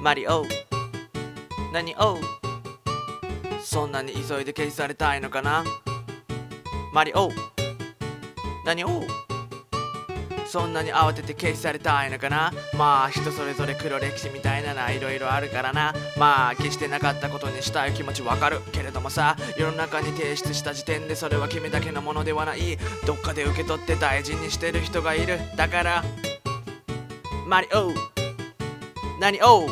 マリオ。何を？そんなに急いで消されたいのかな？マリオ。何を？そんなに慌てて消されたいのかな？まあ人それぞれ黒歴史みたいなないろいろあるからな。まあ決してなかったことにしたい気持ちわかる。けれどもさ世の中に提出した時点でそれは君だけのものではない。どっかで受け取って大事にしてる人がいる。だからマリオ。何を？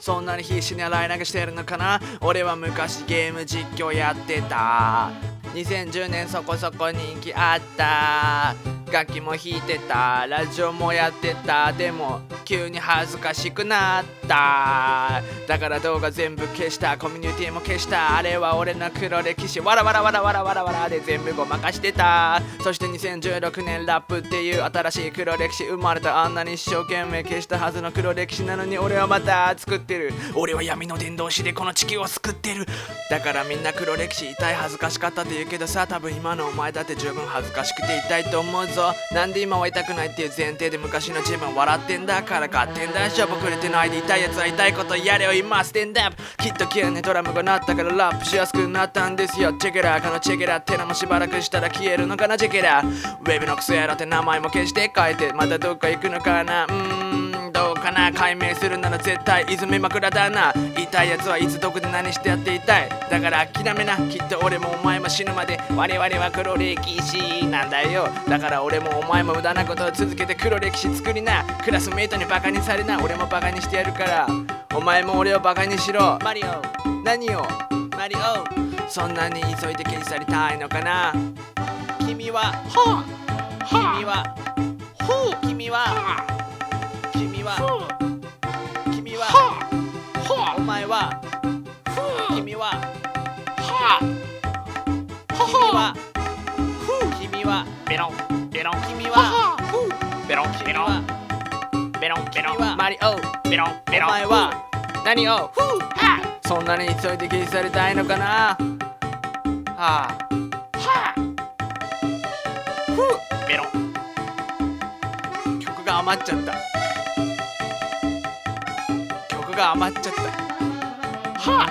そんなに必死に洗い流してるのかな？俺は昔ゲーム実況やってた。2010年そこそこ人気あった。楽器も弾いてたラジオもやってたでも急に恥ずかしくなっただから動画全部消したコミュニティも消したあれは俺の黒歴史わらわらわらわらわらわらで全部ごまかしてたそして2016年ラップっていう新しい黒歴史生まれたあんなに一生懸命消したはずの黒歴史なのに俺はまた作ってる俺は闇の伝道師でこの地球を救ってるだからみんな黒歴史痛い恥ずかしかったって言うけどさ多分今のお前だって十分恥ずかしくて痛いと思うぞなんで今は痛くないっていう前提で昔の自分笑ってんだから勝手んだ勝負くれてないで痛いやつは痛いことやれよ。今ステンダップ。きっと急にドラムが鳴ったからラップしやすくなったんですよ。チェケラーこのチェケラーってのもしばらくしたら消えるのかなチェケラー。ウェブのクソ野郎って名前も消して書いてまたどっか行くのかな。うーんどうかな。解明するなら絶対泉枕だな。痛いやつはいつどこで何してやっていたい。だから諦めな。きっと俺もお前も死ぬまで。我々は黒歴史なんだよ。だから俺もお前も無駄なことを続けて黒歴史作りな。クラスメイトにバカにされな。俺もバカにしてやるから。お前も俺をバカにしろ。マリオ。何を？マリオ。そんなに急いで消し去りたいのかな？君は。は君は。君は。君はは君はは君は君はベロンベロン君ははベロンベロン君はベロンベロンマリオベロンベロン。お前は何を？はそんなに急いで消し去りたいのかな？はあ。はベロン。曲が余っちゃった。曲が余っちゃったは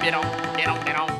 ベロンベロンベロ